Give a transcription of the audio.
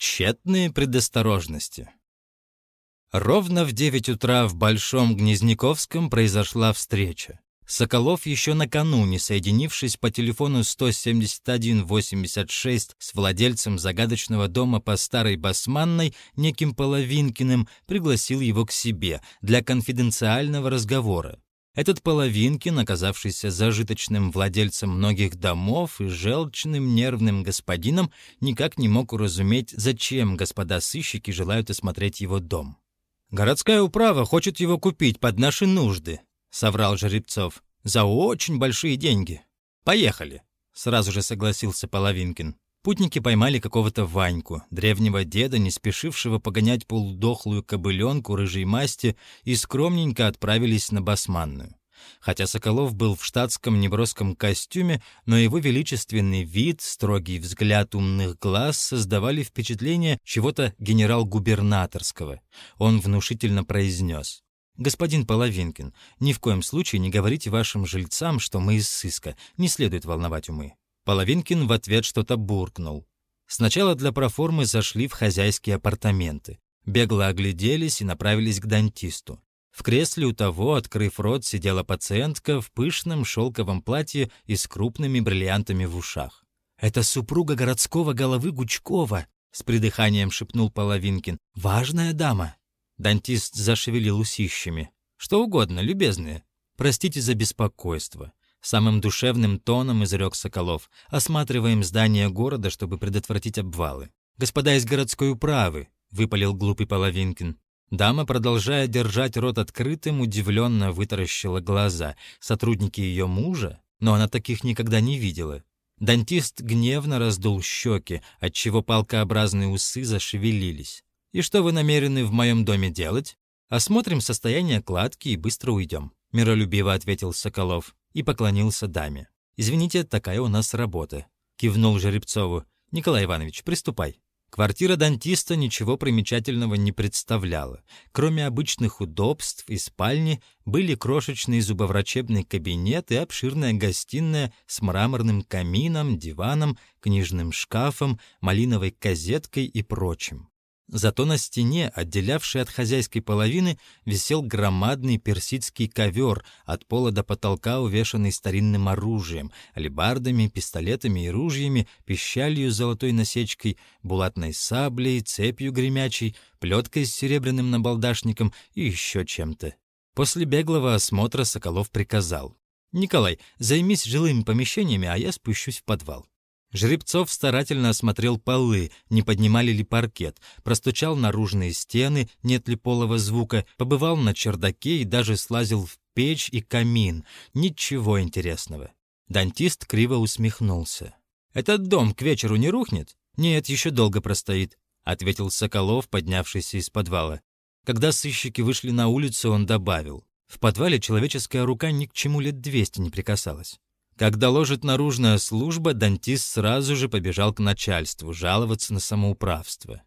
Тщетные предосторожности. Ровно в 9 утра в Большом Гнезняковском произошла встреча. Соколов еще накануне, соединившись по телефону 171-86 с владельцем загадочного дома по Старой Басманной, неким Половинкиным, пригласил его к себе для конфиденциального разговора. Этот Половинкин, оказавшийся зажиточным владельцем многих домов и желчным нервным господином, никак не мог уразуметь, зачем господа сыщики желают осмотреть его дом. «Городская управа хочет его купить под наши нужды», — соврал Жеребцов, — «за очень большие деньги. Поехали», — сразу же согласился Половинкин. Путники поймали какого-то Ваньку, древнего деда, не спешившего погонять полудохлую кобыленку рыжей масти, и скромненько отправились на Басманную. Хотя Соколов был в штатском неброском костюме, но его величественный вид, строгий взгляд умных глаз создавали впечатление чего-то генерал-губернаторского. Он внушительно произнес. «Господин Половинкин, ни в коем случае не говорите вашим жильцам, что мы из сыска, не следует волновать умы». Половинкин в ответ что-то буркнул. Сначала для проформы зашли в хозяйские апартаменты. Бегло огляделись и направились к дантисту. В кресле у того, открыв рот, сидела пациентка в пышном шелковом платье и с крупными бриллиантами в ушах. «Это супруга городского головы Гучкова», — с придыханием шепнул Половинкин. «Важная дама». Дантист зашевелил усищами. «Что угодно, любезные. Простите за беспокойство. Самым душевным тоном изрек Соколов. «Осматриваем здание города, чтобы предотвратить обвалы». «Господа из городской управы», — выпалил глупый Половинкин. Дама, продолжая держать рот открытым, удивленно вытаращила глаза. Сотрудники ее мужа? Но она таких никогда не видела. Дантист гневно раздул щеки, отчего палкообразные усы зашевелились. «И что вы намерены в моем доме делать?» «Осмотрим состояние кладки и быстро уйдем», — миролюбиво ответил Соколов и поклонился даме. «Извините, такая у нас работа», — кивнул Жеребцову. «Николай Иванович, приступай». Квартира дантиста ничего примечательного не представляла. Кроме обычных удобств и спальни, были крошечный зубоврачебный кабинет и обширная гостиная с мраморным камином, диваном, книжным шкафом, малиновой козеткой и прочим. Зато на стене, отделявшей от хозяйской половины, висел громадный персидский ковер, от пола до потолка увешанный старинным оружием, алебардами, пистолетами и ружьями, пищалью с золотой насечкой, булатной саблей, цепью гремячей, плеткой с серебряным набалдашником и еще чем-то. После беглого осмотра Соколов приказал. «Николай, займись жилыми помещениями, а я спущусь в подвал». Жеребцов старательно осмотрел полы, не поднимали ли паркет, простучал наружные стены, нет ли полого звука, побывал на чердаке и даже слазил в печь и камин. Ничего интересного. Дантист криво усмехнулся. «Этот дом к вечеру не рухнет?» «Нет, еще долго простоит», — ответил Соколов, поднявшийся из подвала. Когда сыщики вышли на улицу, он добавил. «В подвале человеческая рука ни к чему лет двести не прикасалась». Как доложит наружная служба, дантист сразу же побежал к начальству жаловаться на самоуправство.